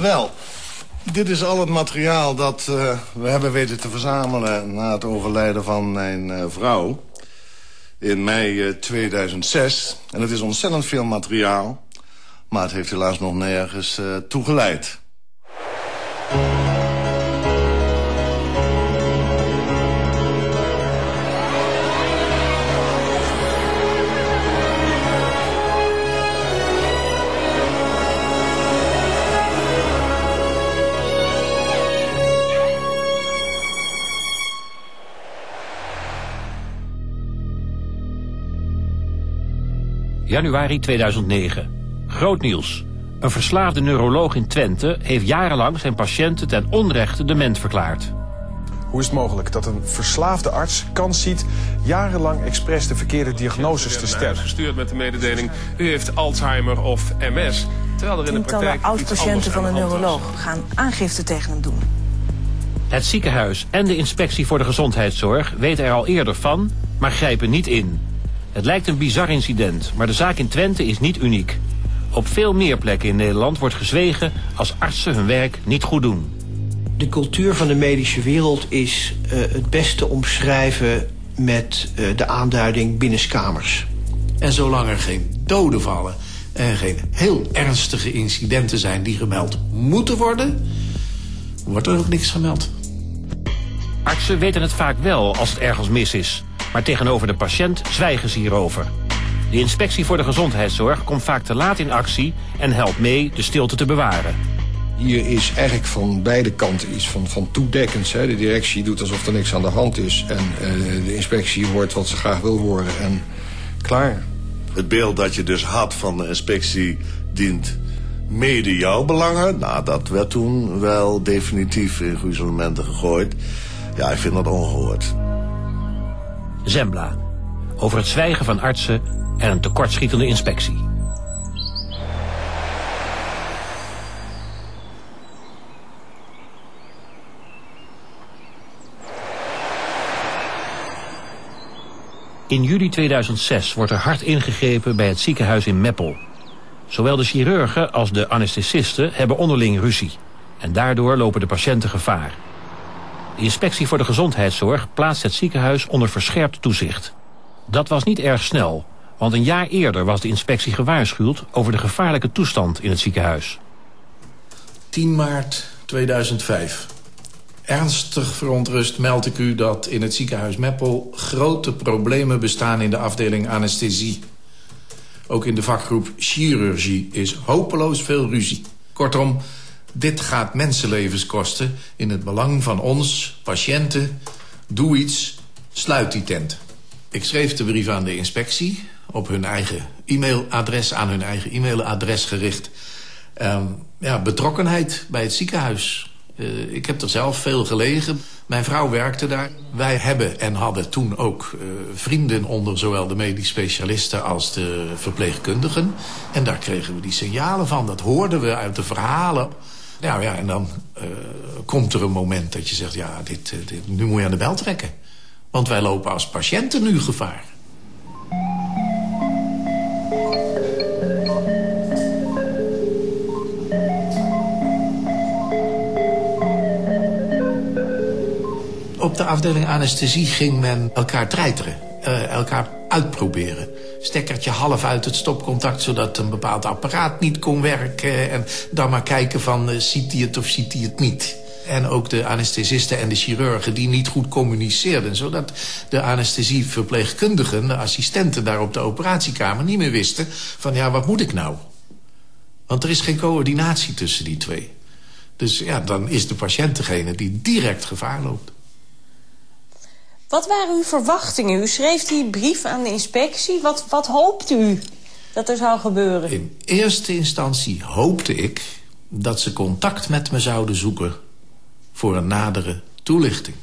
Wel, dit is al het materiaal dat uh, we hebben weten te verzamelen... na het overlijden van mijn uh, vrouw in mei uh, 2006. En het is ontzettend veel materiaal, maar het heeft helaas nog nergens toegeleid. Januari 2009. Groot nieuws. Een verslaafde neuroloog in Twente heeft jarenlang zijn patiënten ten onrechte dement verklaard. Hoe is het mogelijk dat een verslaafde arts kans ziet jarenlang expres de verkeerde diagnoses te stellen? gestuurd met de mededeling, u heeft Alzheimer of MS. Terwijl er in de praktijk oud-patiënten van een neuroloog gaan aangifte tegen hem doen. Het ziekenhuis en de inspectie voor de gezondheidszorg weten er al eerder van, maar grijpen niet in. Het lijkt een bizar incident, maar de zaak in Twente is niet uniek. Op veel meer plekken in Nederland wordt gezwegen als artsen hun werk niet goed doen. De cultuur van de medische wereld is uh, het beste omschrijven met uh, de aanduiding binnenskamers. En zolang er geen doden vallen en geen heel ernstige incidenten zijn die gemeld moeten worden, wordt er ook niks gemeld. Artsen weten het vaak wel als het ergens mis is. Maar tegenover de patiënt zwijgen ze hierover. De inspectie voor de gezondheidszorg komt vaak te laat in actie... en helpt mee de stilte te bewaren. Hier is eigenlijk van beide kanten iets van, van toedekkends. Hè. De directie doet alsof er niks aan de hand is. En uh, de inspectie hoort wat ze graag wil horen. En klaar. Het beeld dat je dus had van de inspectie dient mede jouw belangen. Nou, dat werd toen wel definitief in gruzelementen gegooid. Ja, ik vind dat ongehoord. Zembla. Over het zwijgen van artsen en een tekortschietende inspectie. In juli 2006 wordt er hard ingegrepen bij het ziekenhuis in Meppel. Zowel de chirurgen als de anesthesisten hebben onderling ruzie. En daardoor lopen de patiënten gevaar. De inspectie voor de gezondheidszorg plaatst het ziekenhuis onder verscherpt toezicht. Dat was niet erg snel, want een jaar eerder was de inspectie gewaarschuwd over de gevaarlijke toestand in het ziekenhuis. 10 maart 2005. Ernstig verontrust meld ik u dat in het ziekenhuis Meppel grote problemen bestaan in de afdeling anesthesie. Ook in de vakgroep chirurgie is hopeloos veel ruzie. Kortom, dit gaat mensenlevens kosten in het belang van ons, patiënten. Doe iets, sluit die tent. Ik schreef de brief aan de inspectie op hun eigen e-mailadres, aan hun eigen e-mailadres gericht. Um, ja, betrokkenheid bij het ziekenhuis. Uh, ik heb er zelf veel gelegen. Mijn vrouw werkte daar. Wij hebben en hadden toen ook uh, vrienden onder zowel de medisch specialisten als de verpleegkundigen. En daar kregen we die signalen van. Dat hoorden we uit de verhalen. Ja, ja en dan uh, komt er een moment dat je zegt... ja, dit, uh, dit, nu moet je aan de bel trekken. Want wij lopen als patiënten nu gevaar. Op de afdeling anesthesie ging men elkaar treiteren. Uh, elkaar uitproberen stekkertje half uit het stopcontact... zodat een bepaald apparaat niet kon werken. En dan maar kijken van, uh, ziet hij het of ziet hij het niet. En ook de anesthesisten en de chirurgen die niet goed communiceerden. Zodat de anesthesieverpleegkundigen, de assistenten daar op de operatiekamer... niet meer wisten van, ja, wat moet ik nou? Want er is geen coördinatie tussen die twee. Dus ja, dan is de patiënt degene die direct gevaar loopt. Wat waren uw verwachtingen? U schreef die brief aan de inspectie. Wat, wat hoopt u dat er zou gebeuren? In eerste instantie hoopte ik dat ze contact met me zouden zoeken... voor een nadere toelichting.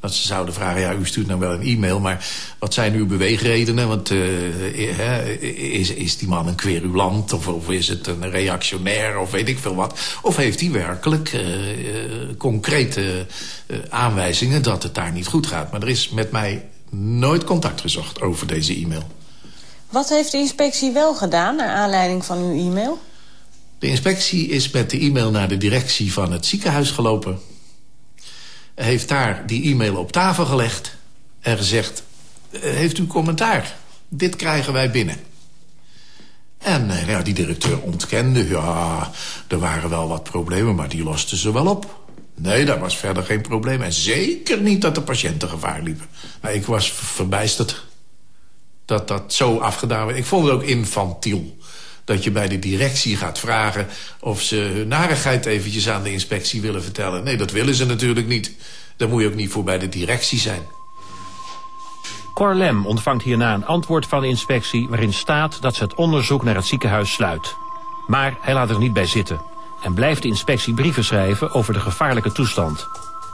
Dat ze zouden vragen, ja, u stuurt nou wel een e-mail... maar wat zijn uw beweegredenen? Want uh, is, is die man een querulant of, of is het een reactionair of weet ik veel wat? Of heeft hij werkelijk uh, concrete aanwijzingen dat het daar niet goed gaat? Maar er is met mij nooit contact gezocht over deze e-mail. Wat heeft de inspectie wel gedaan naar aanleiding van uw e-mail? De inspectie is met de e-mail naar de directie van het ziekenhuis gelopen. Heeft daar die e-mail op tafel gelegd en gezegd... "Eh, heeft u commentaar? Dit krijgen wij binnen. En eh, ja, die directeur ontkende, ja, er waren wel wat problemen... maar die losten ze wel op. Nee, daar was verder geen probleem. En zeker niet dat de patiënten gevaar liepen. Maar ik was verbijsterd dat dat zo afgedaan werd. Ik vond het ook infantiel dat je bij de directie gaat vragen... of ze hun narigheid eventjes aan de inspectie willen vertellen. Nee, dat willen ze natuurlijk niet. Daar moet je ook niet voor bij de directie zijn. Cor Lem ontvangt hierna een antwoord van de inspectie... waarin staat dat ze het onderzoek naar het ziekenhuis sluit. Maar hij laat er niet bij zitten... en blijft de inspectie brieven schrijven over de gevaarlijke toestand.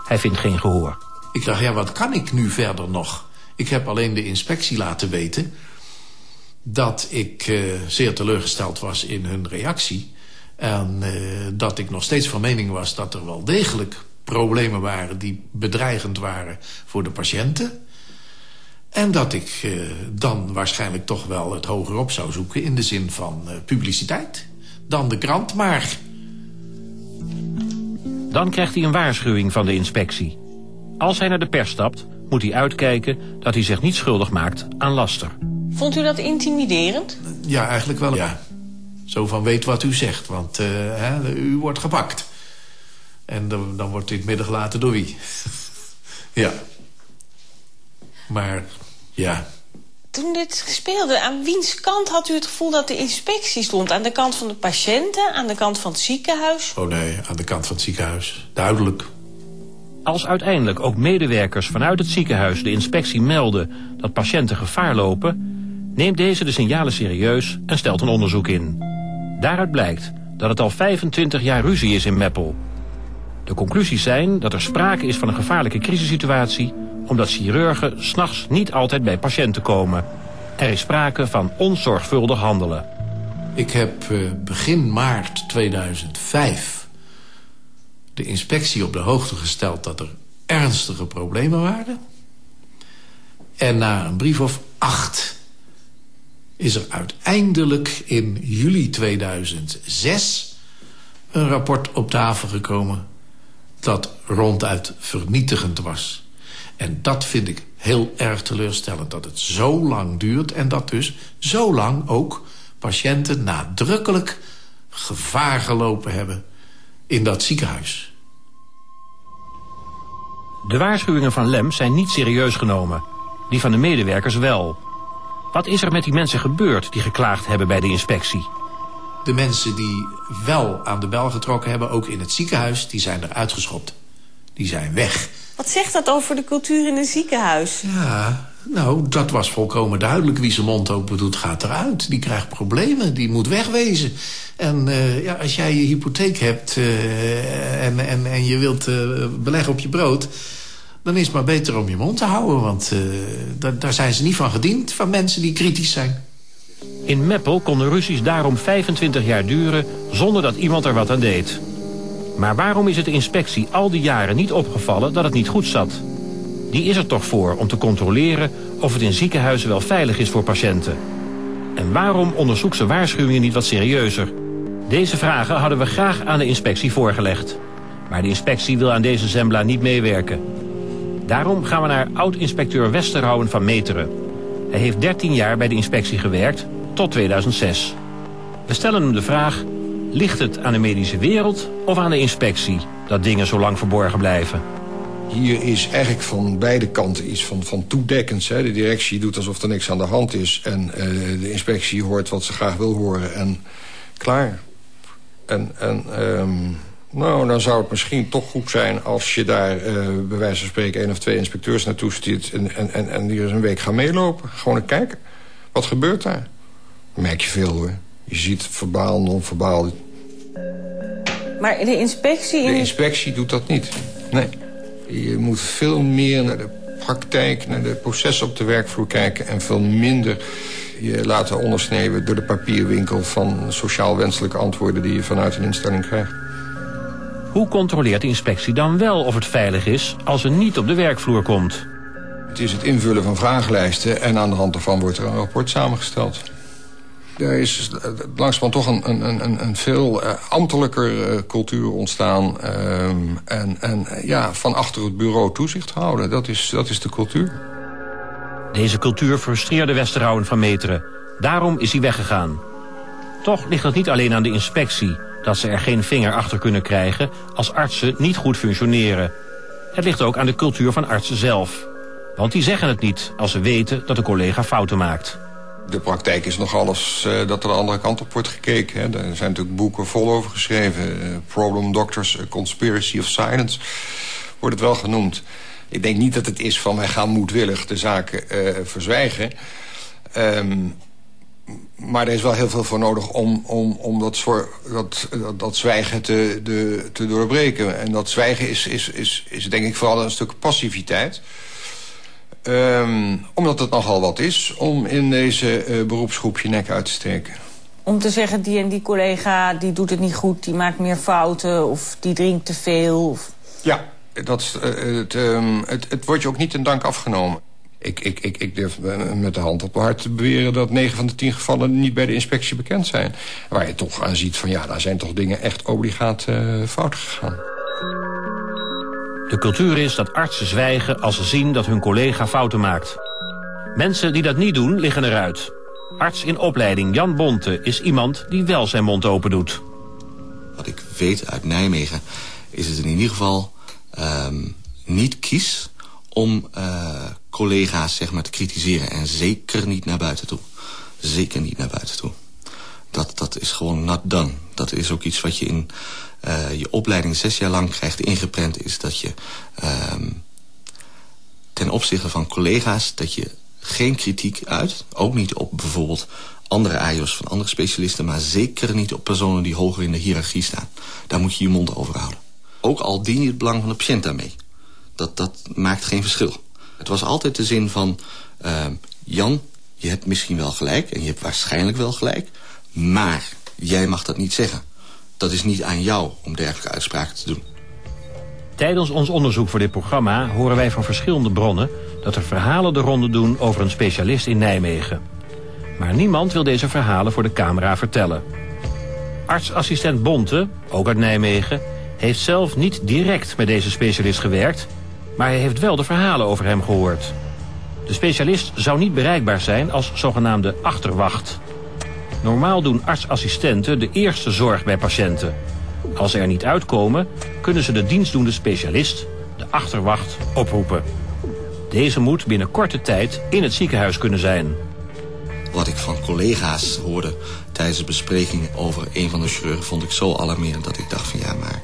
Hij vindt geen gehoor. Ik dacht, ja, wat kan ik nu verder nog? Ik heb alleen de inspectie laten weten... dat ik eh, zeer teleurgesteld was in hun reactie... en eh, dat ik nog steeds van mening was dat er wel degelijk problemen waren... die bedreigend waren voor de patiënten... En dat ik eh, dan waarschijnlijk toch wel het hoger op zou zoeken... in de zin van publiciteit. Dan de krant, maar... Dan krijgt hij een waarschuwing van de inspectie. Als hij naar de pers stapt, moet hij uitkijken dat hij zich niet schuldig maakt aan laster. Vond u dat intimiderend? Ja, eigenlijk wel. Ja. Zo van weet wat u zegt, want eh, hè, u wordt gepakt. En dan, dan wordt dit middag gelaten door wie? ja. Maar, ja. Toen dit speelde, aan wiens kant had u het gevoel dat de inspectie stond? Aan de kant van de patiënten, aan de kant van het ziekenhuis? Oh nee, aan de kant van het ziekenhuis. Duidelijk. Als uiteindelijk ook medewerkers vanuit het ziekenhuis de inspectie melden dat patiënten gevaar lopen, neemt deze de signalen serieus en stelt een onderzoek in. Daaruit blijkt dat het al 25 jaar ruzie is in Meppel. De conclusies zijn dat er sprake is van een gevaarlijke crisissituatie omdat chirurgen s'nachts niet altijd bij patiënten komen. Er is sprake van onzorgvuldig handelen. Ik heb eh, begin maart 2005 de inspectie op de hoogte gesteld dat er ernstige problemen waren. En na een brief of acht is er uiteindelijk in juli 2006 een rapport op tafel gekomen dat ronduit vernietigend was. En dat vind ik heel erg teleurstellend, dat het zo lang duurt... en dat dus zo lang ook patiënten nadrukkelijk gevaar gelopen hebben in dat ziekenhuis. De waarschuwingen van Lem zijn niet serieus genomen. Die van de medewerkers wel. Wat is er met die mensen gebeurd die geklaagd hebben bij de inspectie? De mensen die wel aan de bel getrokken hebben, ook in het ziekenhuis... die zijn er uitgeschopt. Die zijn weg. Wat zegt dat over de cultuur in een ziekenhuis? Ja, nou, dat was volkomen duidelijk. Wie zijn mond open doet, gaat eruit. Die krijgt problemen, die moet wegwezen. En uh, ja, als jij je hypotheek hebt uh, en, en, en je wilt uh, beleggen op je brood... dan is het maar beter om je mond te houden. Want daar, daar zijn ze niet van gediend, van mensen die kritisch zijn. In Meppel konden ruzies daarom 25 jaar duren zonder dat iemand er wat aan deed. Maar waarom is het de inspectie al die jaren niet opgevallen dat het niet goed zat? Die is er toch voor om te controleren of het in ziekenhuizen wel veilig is voor patiënten. En waarom onderzoekt ze waarschuwingen niet wat serieuzer? Deze vragen hadden we graag aan de inspectie voorgelegd. Maar de inspectie wil aan deze zembla niet meewerken. Daarom gaan we naar oud-inspecteur Westerhouen van Meteren. Hij heeft 13 jaar bij de inspectie gewerkt, tot 2006. We stellen hem de vraag, ligt het aan de medische wereld of aan de inspectie... dat dingen zo lang verborgen blijven? Hier is eigenlijk van beide kanten iets van, van toedekkends. Hè. De directie doet alsof er niks aan de hand is... en uh, de inspectie hoort wat ze graag wil horen en klaar. En, en um, nou, dan zou het misschien toch goed zijn... als je daar uh, bij wijze van spreken één of twee inspecteurs naartoe stuurt... en, en, en, en die eens een week gaan meelopen. Gewoon eens kijken. Wat gebeurt daar? Dan merk je veel, hoor. Je ziet verbaal, non-verbaal. Maar de inspectie... De inspectie doet dat niet. Nee. Je moet veel meer naar de praktijk, naar de processen op de werkvloer kijken... en veel minder je laten ondersneeuwen door de papierwinkel... van sociaal wenselijke antwoorden die je vanuit een instelling krijgt. Hoe controleert de inspectie dan wel of het veilig is als er niet op de werkvloer komt? Het is het invullen van vragenlijsten en aan de hand daarvan wordt er een rapport samengesteld. Er is langzamerhand toch een, een, een, een veel uh, ambtelijker uh, cultuur ontstaan. Uh, en en ja, van achter het bureau toezicht houden. Dat is, dat is de cultuur. Deze cultuur frustreerde Westerhouden van Meteren. Daarom is hij weggegaan. Toch ligt het niet alleen aan de inspectie... dat ze er geen vinger achter kunnen krijgen... als artsen niet goed functioneren. Het ligt ook aan de cultuur van artsen zelf. Want die zeggen het niet als ze weten dat een collega fouten maakt. De praktijk is nog alles uh, dat er de andere kant op wordt gekeken. Hè. Er zijn natuurlijk boeken vol over geschreven. Uh, Problem Doctors, A Conspiracy of Silence wordt het wel genoemd. Ik denk niet dat het is van wij gaan moedwillig de zaken uh, verzwijgen. Um, maar er is wel heel veel voor nodig om, om, om dat, dat, dat, dat zwijgen te, de, te doorbreken. En dat zwijgen is, is, is, is denk ik vooral een stuk passiviteit. Um, omdat het nogal wat is om in deze uh, beroepsgroep je nek uit te steken. Om te zeggen, die en die collega die doet het niet goed, die maakt meer fouten... of die drinkt te veel? Of... Ja, dat, uh, het, um, het, het wordt je ook niet ten dank afgenomen. Ik, ik, ik, ik durf met de hand op mijn hart te beweren... dat 9 van de 10 gevallen niet bij de inspectie bekend zijn. Waar je toch aan ziet van ja, daar zijn toch dingen echt obligaat uh, fout gegaan. De cultuur is dat artsen zwijgen als ze zien dat hun collega fouten maakt. Mensen die dat niet doen, liggen eruit. Arts in opleiding Jan Bonte is iemand die wel zijn mond open doet. Wat ik weet uit Nijmegen is het in ieder geval um, niet kies om uh, collega's zeg maar, te kritiseren. En zeker niet naar buiten toe. Zeker niet naar buiten toe. Dat, dat is gewoon not done. Dat is ook iets wat je in uh, je opleiding zes jaar lang krijgt ingeprent... is dat je um, ten opzichte van collega's... dat je geen kritiek uit, ook niet op bijvoorbeeld andere AIO's van andere specialisten... maar zeker niet op personen die hoger in de hiërarchie staan. Daar moet je je mond over houden. Ook al dien je het belang van de patiënt daarmee. Dat, dat maakt geen verschil. Het was altijd de zin van... Uh, Jan, je hebt misschien wel gelijk en je hebt waarschijnlijk wel gelijk... maar jij mag dat niet zeggen. Dat is niet aan jou om dergelijke uitspraken te doen. Tijdens ons onderzoek voor dit programma horen wij van verschillende bronnen... dat er verhalen de ronde doen over een specialist in Nijmegen. Maar niemand wil deze verhalen voor de camera vertellen. Artsassistent Bonte, ook uit Nijmegen... heeft zelf niet direct met deze specialist gewerkt... maar hij heeft wel de verhalen over hem gehoord. De specialist zou niet bereikbaar zijn als zogenaamde achterwacht... Normaal doen artsassistenten de eerste zorg bij patiënten. Als ze er niet uitkomen, kunnen ze de dienstdoende specialist, de achterwacht, oproepen. Deze moet binnen korte tijd in het ziekenhuis kunnen zijn. Wat ik van collega's hoorde tijdens de bespreking over een van de chirurgen... vond ik zo alarmerend dat ik dacht van ja, maar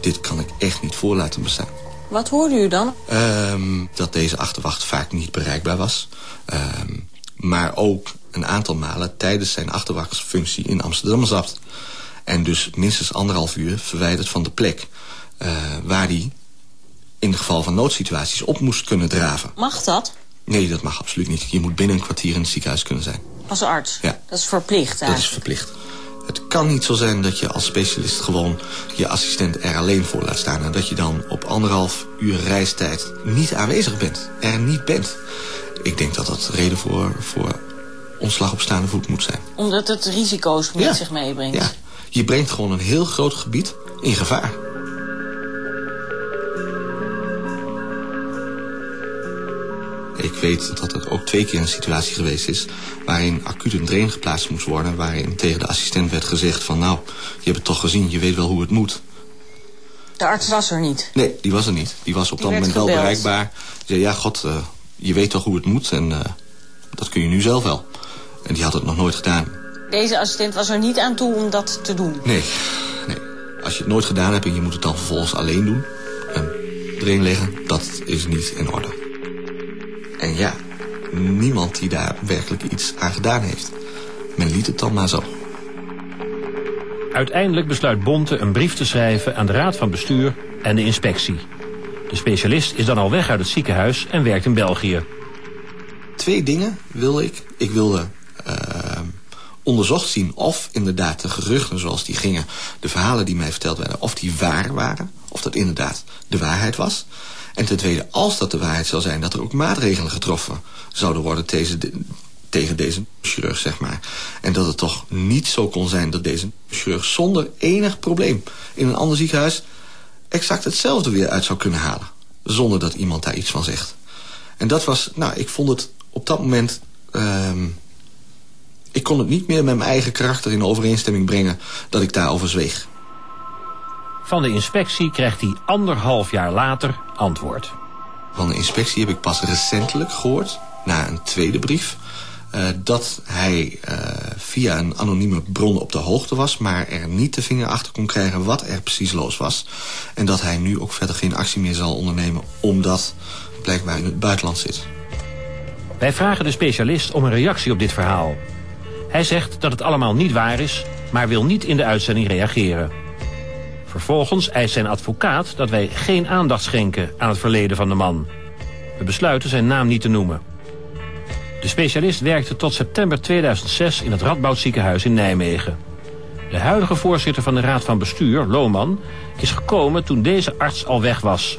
dit kan ik echt niet voor laten bestaan. Wat hoorde u dan? Um, dat deze achterwacht vaak niet bereikbaar was. Um, maar ook een aantal malen tijdens zijn achterwachtsfunctie in Amsterdam zat. En dus minstens anderhalf uur verwijderd van de plek uh, waar hij in geval van noodsituaties op moest kunnen draven. Mag dat? Nee, dat mag absoluut niet. Je moet binnen een kwartier in het ziekenhuis kunnen zijn. Als arts? Ja. Dat is verplicht eigenlijk? Dat is verplicht. Het kan niet zo zijn dat je als specialist gewoon je assistent er alleen voor laat staan... en dat je dan op anderhalf uur reistijd niet aanwezig bent. Er niet bent. Ik denk dat dat reden voor, voor ontslag op staande voet moet zijn. Omdat het risico's met zich meebrengt? Ja, je brengt gewoon een heel groot gebied in gevaar. Ik weet dat er ook twee keer een situatie geweest is... waarin acuut een drain geplaatst moest worden... waarin tegen de assistent werd gezegd van... nou, je hebt het toch gezien, je weet wel hoe het moet. De arts was er niet? Nee, die was er niet. Die was op dat moment wel bereikbaar. Die zei, ja, god, uh, je weet toch hoe het moet en uh, dat kun je nu zelf wel. En die had het nog nooit gedaan. Deze assistent was er niet aan toe om dat te doen? Nee, nee. Als je het nooit gedaan hebt en je moet het dan vervolgens alleen doen... en erin leggen, dat is niet in orde. En ja, niemand die daar werkelijk iets aan gedaan heeft. Men liet het dan maar zo. Uiteindelijk besluit Bonte een brief te schrijven aan de raad van bestuur en de inspectie. De specialist is dan al weg uit het ziekenhuis en werkt in België. Twee dingen wilde ik. Ik wilde uh, onderzocht zien of inderdaad de geruchten zoals die gingen... de verhalen die mij verteld werden, of die waar waren. Of dat inderdaad de waarheid was. En ten tweede, als dat de waarheid zou zijn... dat er ook maatregelen getroffen zouden worden... tegen, deze chirurg, zeg maar. En dat het toch niet zo kon zijn dat deze chirurg zonder enig probleem... in een ander ziekenhuis exact hetzelfde weer uit zou kunnen halen. Zonder dat iemand daar iets van zegt. En dat was, nou, ik vond het op dat moment... Uh, ik kon het niet meer met mijn eigen karakter in overeenstemming brengen... dat ik daarover zweeg. Van de inspectie krijgt hij anderhalf jaar later antwoord. Van de inspectie heb ik pas recentelijk gehoord, na een tweede brief... Uh, dat hij uh, via een anonieme bron op de hoogte was... maar er niet de vinger achter kon krijgen wat er precies los was. En dat hij nu ook verder geen actie meer zal ondernemen... omdat blijkbaar in het buitenland zit. Wij vragen de specialist om een reactie op dit verhaal. Hij zegt dat het allemaal niet waar is... maar wil niet in de uitzending reageren. Vervolgens eist zijn advocaat dat wij geen aandacht schenken aan het verleden van de man. We besluiten zijn naam niet te noemen. De specialist werkte tot september 2006 in het Radboud ziekenhuis in Nijmegen. De huidige voorzitter van de Raad van Bestuur, Lohman, is gekomen toen deze arts al weg was.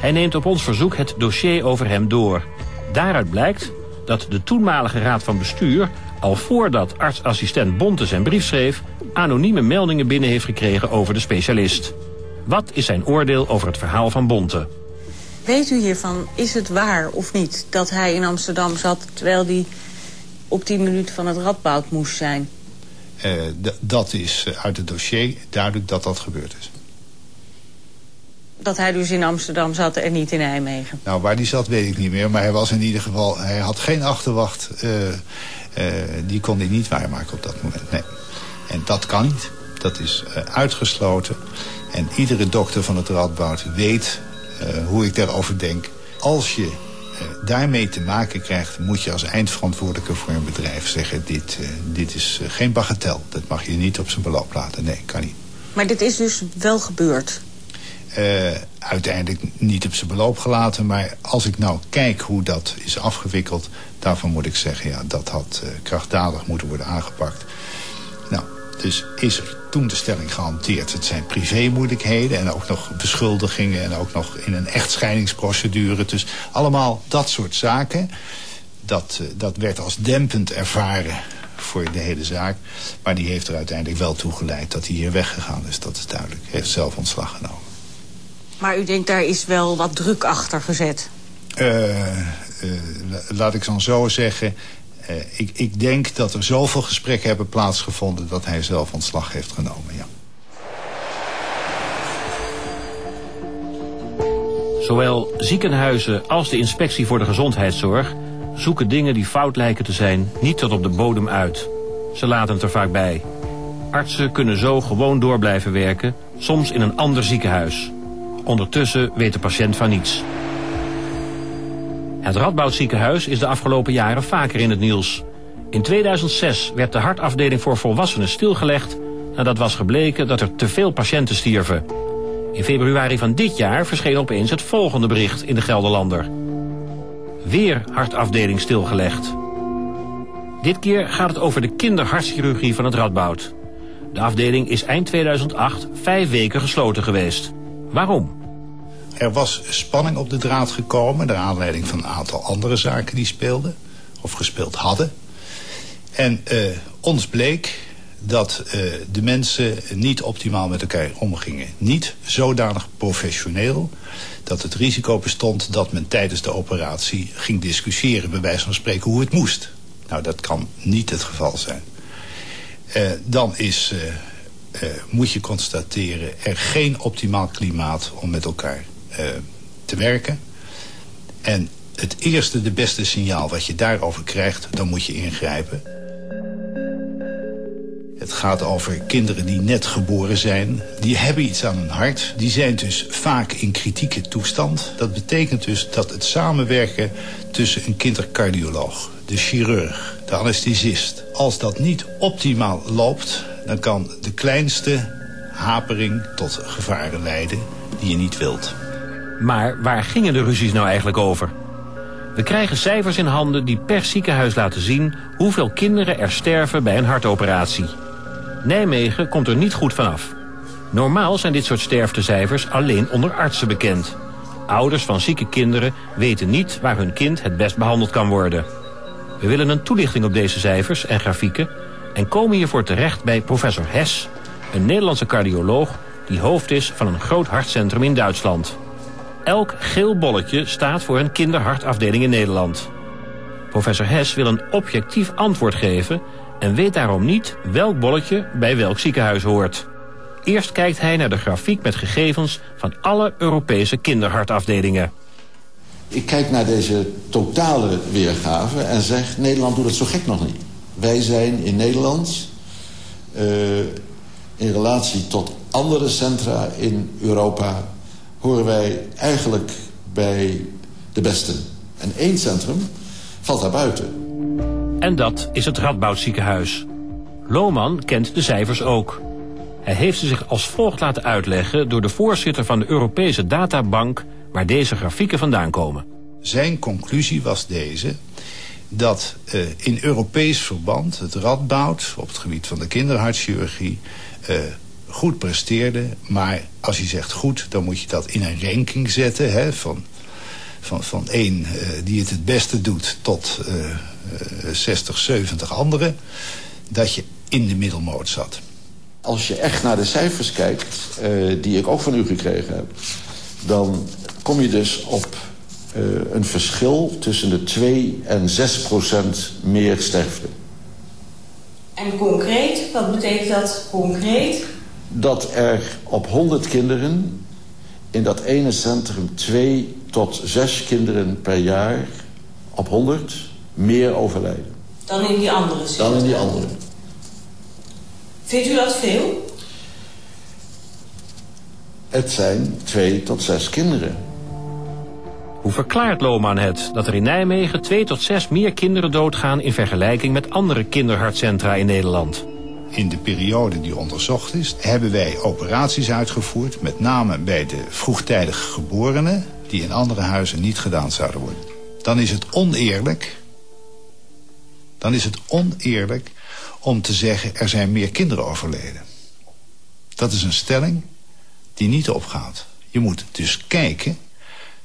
Hij neemt op ons verzoek het dossier over hem door. Daaruit blijkt dat de toenmalige Raad van Bestuur... al voordat artsassistent Bonte zijn brief schreef... anonieme meldingen binnen heeft gekregen over de specialist. Wat is zijn oordeel over het verhaal van Bonte? Weet u hiervan, is het waar of niet dat hij in Amsterdam zat... terwijl hij op 10 minuten van het Radboud moest zijn? Uh, dat is uh, uit het dossier duidelijk dat dat gebeurd is. Dat hij dus in Amsterdam zat en niet in Nijmegen? Nou, waar die zat weet ik niet meer. Maar hij was in ieder geval... Hij had geen achterwacht. Uh, die kon hij niet waarmaken op dat moment. Nee. En dat kan niet. Dat is uitgesloten. En iedere dokter van het Radboud weet hoe ik daarover denk. Als je daarmee te maken krijgt, moet je als eindverantwoordelijke voor een bedrijf zeggen... dit, dit is geen bagatel, dat mag je niet op zijn beloop laten. Nee, kan niet. Maar dit is dus wel gebeurd? Uiteindelijk niet op zijn beloop gelaten, maar als ik nou kijk hoe dat is afgewikkeld... daarvan moet ik zeggen, ja, dat had krachtdadig moeten worden aangepakt. Nou, dus is er toen de stelling gehanteerd. Het zijn privémoeilijkheden en ook nog beschuldigingen... en ook nog in een echtscheidingsprocedure. Dus allemaal dat soort zaken. Dat, uh, dat werd als dempend ervaren voor de hele zaak. Maar die heeft er uiteindelijk wel toe geleid dat hij hier weggegaan is. Dat is duidelijk. Hij heeft zelf ontslag genomen. Maar u denkt daar is wel wat druk achter gezet? Uh, uh, laat ik dan zo zeggen... Uh, ik, ik, denk dat er zoveel gesprekken hebben plaatsgevonden... dat hij zelf ontslag heeft genomen, ja. Zowel ziekenhuizen als de inspectie voor de gezondheidszorg... zoeken dingen die fout lijken te zijn niet tot op de bodem uit. Ze laten het er vaak bij. Artsen kunnen zo gewoon door blijven werken, soms in een ander ziekenhuis. Ondertussen weet de patiënt van niets. Het Radboudziekenhuis is de afgelopen jaren vaker in het nieuws. In 2006 werd de hartafdeling voor volwassenen stilgelegd... nadat was gebleken dat er te veel patiënten stierven. In februari van dit jaar verscheen opeens het volgende bericht in de Gelderlander. Weer hartafdeling stilgelegd. Dit keer gaat het over de kinderhartchirurgie van het Radboud. De afdeling is eind 2008 vijf weken gesloten geweest. Waarom? Er was spanning op de draad gekomen... naar aanleiding van een aantal andere zaken die speelden... of gespeeld hadden. En uh, ons bleek dat uh, de mensen niet optimaal met elkaar omgingen. Niet zodanig professioneel dat het risico bestond... dat men tijdens de operatie ging discussiëren... bij wijze van spreken hoe het moest. Nou, dat kan niet het geval zijn. Uh, dan is... Uh, moet je constateren er geen optimaal klimaat om met elkaar uh, te werken. En het eerste, de beste signaal wat je daarover krijgt, dan moet je ingrijpen. Het gaat over kinderen die net geboren zijn. Die hebben iets aan hun hart. Die zijn dus vaak in kritieke toestand. Dat betekent dus dat het samenwerken tussen een kindercardioloog, de chirurg, de anesthesist... als dat niet optimaal loopt, dan kan de kleinste hapering tot gevaren leiden die je niet wilt. Maar waar gingen de ruzies nou eigenlijk over? We krijgen cijfers in handen die per ziekenhuis laten zien... hoeveel kinderen er sterven bij een hartoperatie. Nijmegen komt er niet goed vanaf. Normaal zijn dit soort sterftecijfers alleen onder artsen bekend. Ouders van zieke kinderen weten niet waar hun kind het best behandeld kan worden. We willen een toelichting op deze cijfers en grafieken... en komen hiervoor terecht bij professor Hess, een Nederlandse cardioloog... die hoofd is van een groot hartcentrum in Duitsland. Elk geel bolletje staat voor een kinderhartafdeling in Nederland. Professor Hess wil een objectief antwoord geven... en weet daarom niet welk bolletje bij welk ziekenhuis hoort. Eerst kijkt hij naar de grafiek met gegevens van alle Europese kinderhartafdelingen. Ik kijk naar deze totale weergave en zeg... Nederland doet het zo gek nog niet. Wij zijn in Nederland... Uh, in relatie tot andere centra in Europa... horen wij eigenlijk bij de beste. En één centrum valt daar buiten. En dat is het Radboudziekenhuis. Lohman kent de cijfers ook. Hij heeft ze zich als volgt laten uitleggen... door de voorzitter van de Europese databank... waar deze grafieken vandaan komen. Zijn conclusie was deze dat uh, in Europees verband het Radboud op het gebied van de kinderhartchirurgie uh, goed presteerde. Maar als je zegt goed, dan moet je dat in een ranking zetten. Hè, van, van, van één uh, die het het beste doet tot 60, 70 anderen. Dat je in de middelmoot zat. Als je echt naar de cijfers kijkt, die ik ook van u gekregen heb... dan kom je dus op uh, een verschil tussen de 2 en 6 procent meer sterfte. En concreet, wat betekent dat concreet? Dat er op 100 kinderen in dat ene centrum 2 tot 6 kinderen per jaar op 100 meer overlijden. Dan in die andere centrum? Dan in die andere. Vindt u dat veel? Het zijn 2 tot 6 kinderen. Hoe verklaart Lohman het dat er in Nijmegen 2 tot 6 meer kinderen doodgaan... in vergelijking met andere kinderhartcentra in Nederland? In de periode die onderzocht is, hebben wij operaties uitgevoerd... met name bij de vroegtijdig geborenen... die in andere huizen niet gedaan zouden worden. Dan is het oneerlijk... dan is het oneerlijk om te zeggen... er zijn meer kinderen overleden. Dat is een stelling die niet opgaat. Je moet dus kijken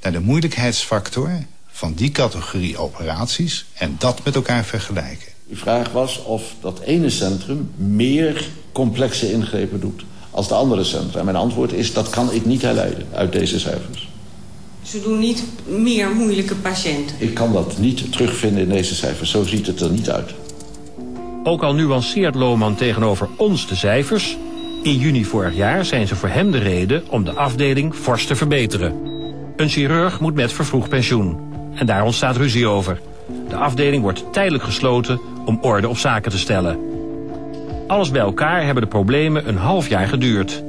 naar de moeilijkheidsfactor van die categorie operaties en dat met elkaar vergelijken. Uw vraag was of dat ene centrum meer complexe ingrepen doet als de andere centra. En mijn antwoord is dat kan ik niet herleiden uit deze cijfers. Ze doen niet meer moeilijke patiënten? Ik kan dat niet terugvinden in deze cijfers. Zo ziet het er niet uit. Ook al nuanceert Lohman tegenover ons de cijfers... in juni vorig jaar zijn ze voor hem de reden om de afdeling fors te verbeteren. Een chirurg moet met vervroegd pensioen. En daar ontstaat ruzie over. De afdeling wordt tijdelijk gesloten om orde op zaken te stellen. Alles bij elkaar hebben de problemen een half jaar geduurd.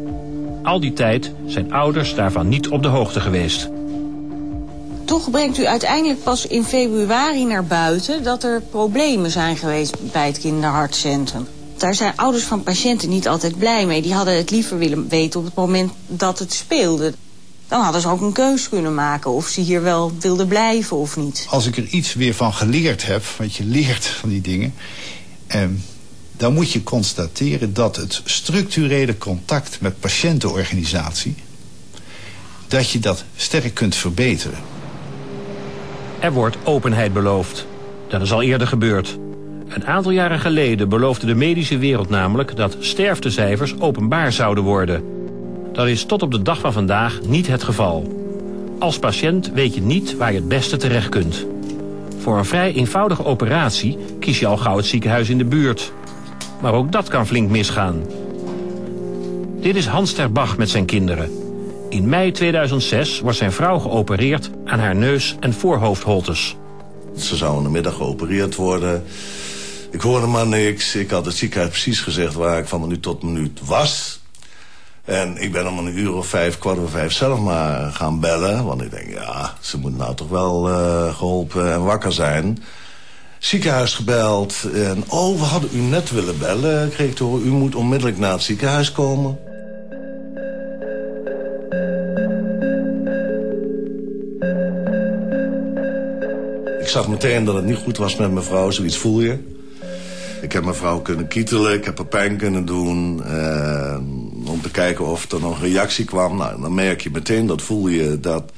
Al die tijd zijn ouders daarvan niet op de hoogte geweest. Toch brengt u uiteindelijk pas in februari naar buiten... dat er problemen zijn geweest bij het kinderhartcentrum. Daar zijn ouders van patiënten niet altijd blij mee. Die hadden het liever willen weten op het moment dat het speelde dan hadden ze ook een keus kunnen maken of ze hier wel wilden blijven of niet. Als ik er iets weer van geleerd heb, want je leert van die dingen... Eh, dan moet je constateren dat het structurele contact met patiëntenorganisatie... dat je dat sterk kunt verbeteren. Er wordt openheid beloofd. Dat is al eerder gebeurd. Een aantal jaren geleden beloofde de medische wereld namelijk... dat sterftecijfers openbaar zouden worden... Dat is tot op de dag van vandaag niet het geval. Als patiënt weet je niet waar je het beste terecht kunt. Voor een vrij eenvoudige operatie kies je al gauw het ziekenhuis in de buurt. Maar ook dat kan flink misgaan. Dit is Hans ter Bach met zijn kinderen. In mei 2006 wordt zijn vrouw geopereerd aan haar neus- en voorhoofdholtes. Ze zou in de middag geopereerd worden. Ik hoorde maar niks. Ik had het ziekenhuis precies gezegd waar ik van minuut tot minuut was. En ik ben om een uur of vijf, kwart over vijf zelf maar gaan bellen. Want ik denk, ja, ze moet nou toch wel uh, geholpen en wakker zijn. Ziekenhuis gebeld. En, oh, we hadden u net willen bellen, kreeg ik te horen. U moet onmiddellijk naar het ziekenhuis komen. Ik zag meteen dat het niet goed was met mevrouw. Zoiets voel je. Ik heb mevrouw kunnen kietelen, ik heb er pijn kunnen doen... Uh, om te kijken of er nog een reactie kwam. Nou, dan merk je meteen, dat voel je, dat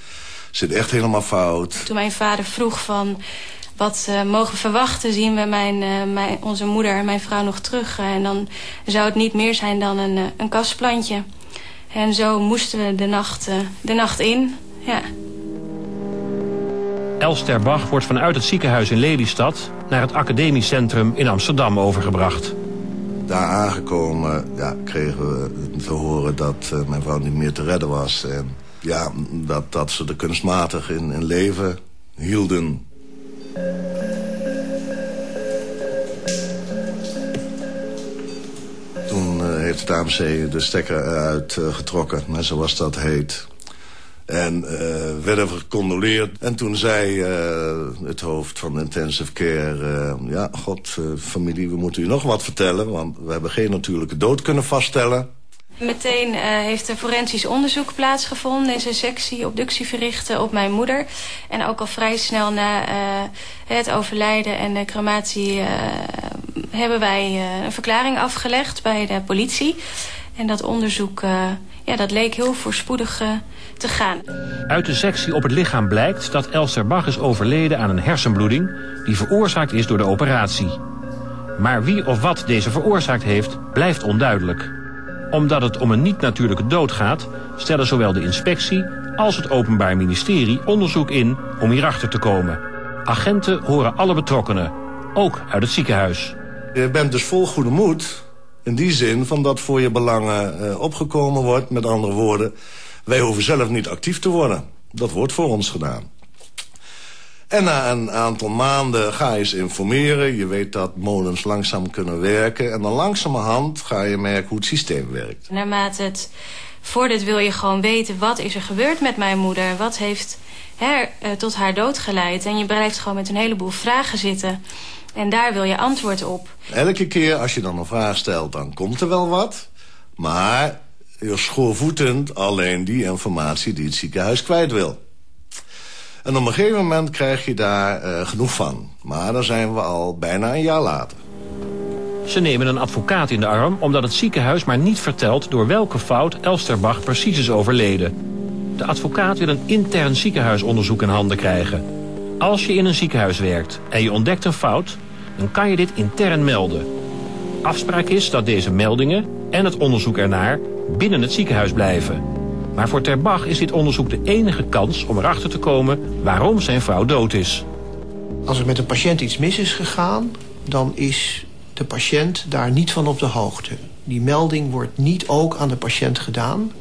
zit echt helemaal fout. Toen mijn vader vroeg van... wat uh, mogen verwachten, zien we mijn, uh, mijn, onze moeder en mijn vrouw nog terug. Uh, en dan zou het niet meer zijn dan een, een kastplantje. En zo moesten we de nacht, de nacht in. Ja. Els ter Bach wordt vanuit het ziekenhuis in Lelystad... naar het academiecentrum in Amsterdam overgebracht. Daar aangekomen ja, kregen we te horen dat mijn vrouw niet meer te redden was. En ja, dat, dat ze er kunstmatig in, leven hielden. Toen uh, heeft het AMC de stekker eruit uh, getrokken, zoals dat heet. En uh, werden we gecondoleerd. En toen zei het hoofd van intensive care... ja, god, familie, we moeten u nog wat vertellen... want we hebben geen natuurlijke dood kunnen vaststellen... Meteen heeft er forensisch onderzoek plaatsgevonden. Is een sectie, obductie verrichten op mijn moeder. En ook al vrij snel na het overlijden en de crematie... Hebben wij een verklaring afgelegd bij de politie. En dat onderzoek ja, dat leek heel voorspoedig te gaan. Uit de sectie op het lichaam blijkt dat Elster Bach is overleden aan een hersenbloeding... die veroorzaakt is door de operatie. Maar wie of wat deze veroorzaakt heeft, blijft onduidelijk omdat het om een niet-natuurlijke dood gaat... stellen zowel de inspectie als het Openbaar Ministerie onderzoek in om hierachter te komen. Agenten horen alle betrokkenen, ook uit het ziekenhuis. Je bent dus vol goede moed, in die zin van dat voor je belangen uh, opgekomen wordt. Met andere woorden, wij hoeven zelf niet actief te worden. Dat wordt voor ons gedaan. En na een aantal maanden ga je eens informeren. Je weet dat molens langzaam kunnen werken. En dan langzamerhand ga je merken hoe het systeem werkt. Naarmate het voordat wil je gewoon weten... wat is er gebeurd met mijn moeder? Wat heeft her, uh, tot haar dood geleid? En je blijft gewoon met een heleboel vragen zitten. En daar wil je antwoord op. Elke keer als je dan een vraag stelt, dan komt er wel wat. Maar je schoorvoetend alleen die informatie die het ziekenhuis kwijt wil. En op een gegeven moment krijg je daar uh, genoeg van. Maar dan zijn we al bijna een jaar later. Ze nemen een advocaat in de arm omdat het ziekenhuis maar niet vertelt... door welke fout Elsterbach precies is overleden. De advocaat wil een intern ziekenhuisonderzoek in handen krijgen. Als je in een ziekenhuis werkt en je ontdekt een fout... dan kan je dit intern melden. Afspraak is dat deze meldingen en het onderzoek ernaar binnen het ziekenhuis blijven. Maar voor Ter Bach is dit onderzoek de enige kans om erachter te komen waarom zijn vrouw dood is. Als er met een patiënt iets mis is gegaan, dan is de patiënt daar niet van op de hoogte. Die melding wordt niet ook aan de patiënt gedaan.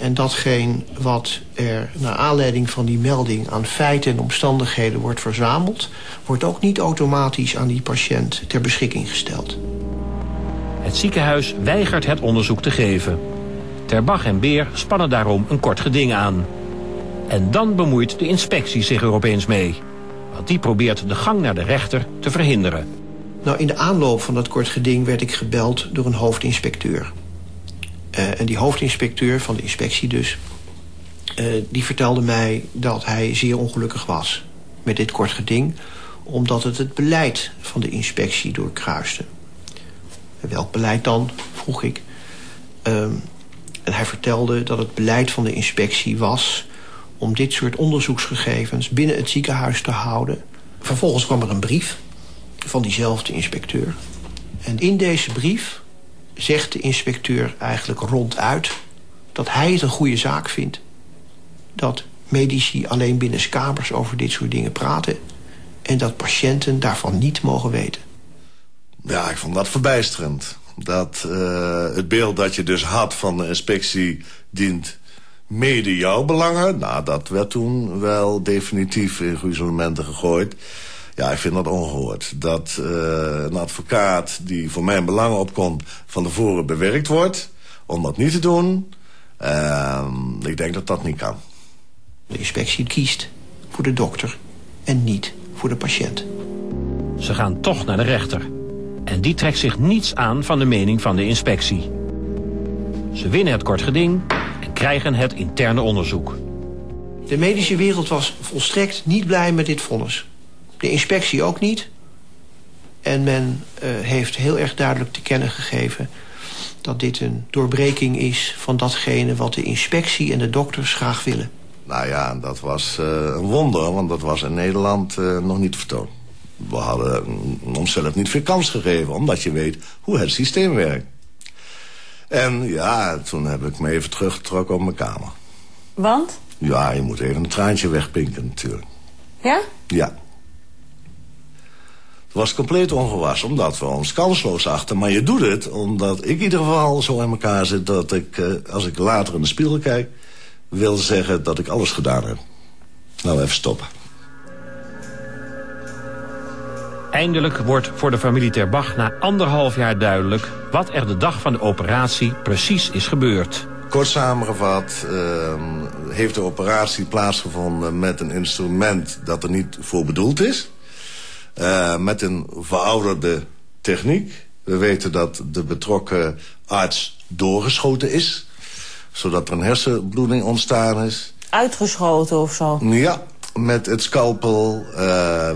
En datgene wat er naar aanleiding van die melding aan feiten en omstandigheden wordt verzameld... wordt ook niet automatisch aan die patiënt ter beschikking gesteld. Het ziekenhuis weigert het onderzoek te geven. Ter Bach en Beer spannen daarom een kort geding aan. En dan bemoeit de inspectie zich er opeens mee. Want die probeert de gang naar de rechter te verhinderen. Nou, in de aanloop van dat kort geding werd ik gebeld door een hoofdinspecteur. Uh, en die hoofdinspecteur van de inspectie dus... Uh, die vertelde mij dat hij zeer ongelukkig was met dit kort geding... omdat het het beleid van de inspectie doorkruiste. Welk beleid dan, vroeg ik. Uh, en hij vertelde dat het beleid van de inspectie was... om dit soort onderzoeksgegevens binnen het ziekenhuis te houden. Vervolgens kwam er een brief van diezelfde inspecteur. En in deze brief zegt de inspecteur eigenlijk ronduit... dat hij het een goede zaak vindt. Dat medici alleen binnen kamers over dit soort dingen praten... en dat patiënten daarvan niet mogen weten. Ja, ik vond dat verbijsterend dat uh, het beeld dat je dus had van de inspectie dient mede jouw belangen. Nou, dat werd toen wel definitief in gruzelementen gegooid. Ja, ik vind dat ongehoord. Dat uh, een advocaat die voor mijn belangen opkomt... van tevoren bewerkt wordt, om dat niet te doen... Uh, ik denk dat dat niet kan. De inspectie kiest voor de dokter en niet voor de patiënt. Ze gaan toch naar de rechter. En die trekt zich niets aan van de mening van de inspectie. Ze winnen het kort geding en krijgen het interne onderzoek. De medische wereld was volstrekt niet blij met dit vonnis. De inspectie ook niet. En men uh, heeft heel erg duidelijk te kennen gegeven... dat dit een doorbreking is van datgene wat de inspectie en de dokters graag willen. Nou ja, dat was uh, een wonder, want dat was in Nederland uh, nog niet vertoond. We hadden onszelf niet veel kans gegeven, omdat je weet hoe het systeem werkt. En ja, toen heb ik me even teruggetrokken op mijn kamer. Want? Ja, je moet even een traantje wegpinken natuurlijk. Ja? Ja. Het was compleet ongewas, omdat we ons kansloos achten. Maar je doet het omdat ik in ieder geval zo in elkaar zit... dat ik, uh, als ik later in de spiegel kijk... wil zeggen dat ik alles gedaan heb. Nou, even stoppen. Eindelijk wordt voor de familie Ter Bach na anderhalf jaar duidelijk... wat er de dag van de operatie precies is gebeurd. Kort samengevat uh, heeft de operatie plaatsgevonden met een instrument dat er niet voor bedoeld is. Uh, met een verouderde techniek. We weten dat de betrokken arts doorgeschoten is. Zodat er een hersenbloeding ontstaan is. Uitgeschoten of zo? Ja, met het scalpel. Uh,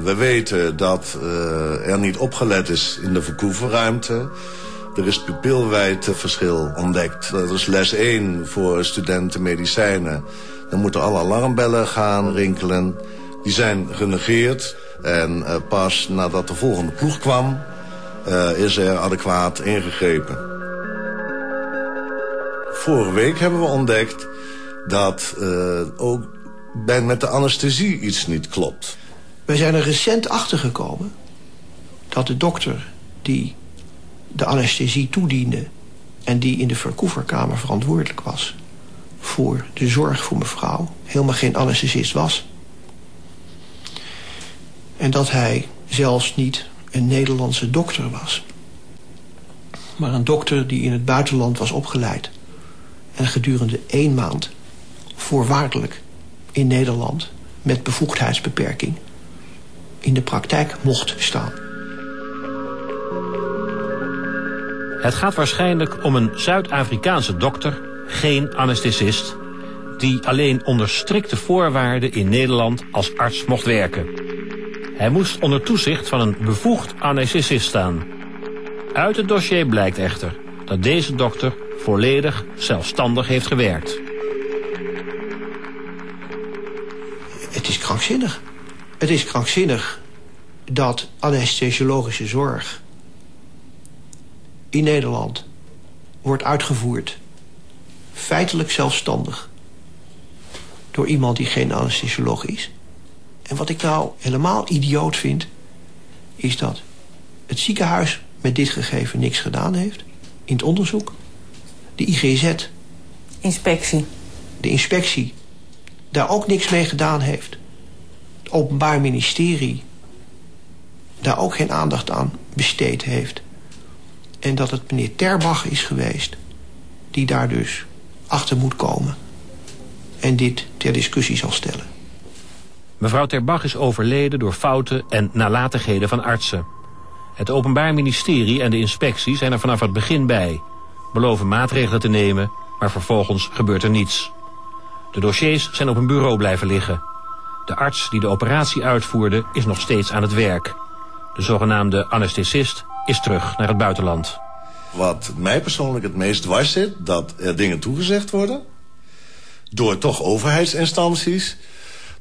we weten dat uh, er niet opgelet is in de verkoevenruimte. Er is pupilwijdteverschil ontdekt. Dat is les 1 voor studenten medicijnen. Dan moeten alle alarmbellen gaan rinkelen. Die zijn genegeerd. En uh, pas nadat de volgende ploeg kwam... Uh, is er adequaat ingegrepen. Vorige week hebben we ontdekt dat uh, ook met de anesthesie iets niet klopt. Wij zijn er recent achter gekomen dat de dokter die de anesthesie toediende... en die in de verkoeverkamer verantwoordelijk was... voor de zorg voor mevrouw, helemaal geen anesthesist was. En dat hij zelfs niet een Nederlandse dokter was. Maar een dokter die in het buitenland was opgeleid... en gedurende één maand voorwaardelijk in Nederland... met bevoegdheidsbeperking in de praktijk mocht staan. Het gaat waarschijnlijk om een Zuid-Afrikaanse dokter, geen anesthesist... die alleen onder strikte voorwaarden in Nederland als arts mocht werken. Hij moest onder toezicht van een bevoegd anesthesist staan. Uit het dossier blijkt echter dat deze dokter volledig zelfstandig heeft gewerkt. Het is krankzinnig. Het is krankzinnig dat anesthesiologische zorg in Nederland wordt uitgevoerd... feitelijk zelfstandig door iemand die geen anesthesioloog is. En wat ik nou helemaal idioot vind... is dat het ziekenhuis met dit gegeven niks gedaan heeft... in het onderzoek. De IGZ... Inspectie. De inspectie daar ook niks mee gedaan heeft. Het Openbaar Ministerie daar ook geen aandacht aan besteed heeft. En dat het meneer Terbach is geweest... die daar dus achter moet komen... en dit ter discussie zal stellen. Mevrouw Terbach is overleden door fouten en nalatigheden van artsen. Het Openbaar Ministerie en de inspectie zijn er vanaf het begin bij. Beloven maatregelen te nemen, maar vervolgens gebeurt er niets. De dossiers zijn op een bureau blijven liggen. De arts die de operatie uitvoerde is nog steeds aan het werk. De zogenaamde anesthesist is terug naar het buitenland. Wat mij persoonlijk het meest dwars zit... dat er dingen toegezegd worden... door toch overheidsinstanties...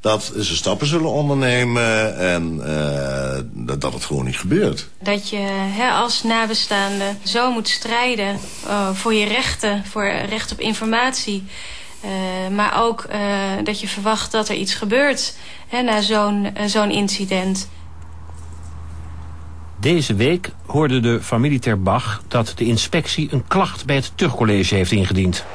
dat ze stappen zullen ondernemen en uh, dat het gewoon niet gebeurt. Dat je hè, als nabestaande zo moet strijden uh, voor je rechten... voor recht op informatie... Uh, maar ook uh, dat je verwacht dat er iets gebeurt hè, na zo'n uh, zo'n incident. Deze week hoorde de familie Ter Bach dat de inspectie een klacht bij het Tugcollege heeft ingediend.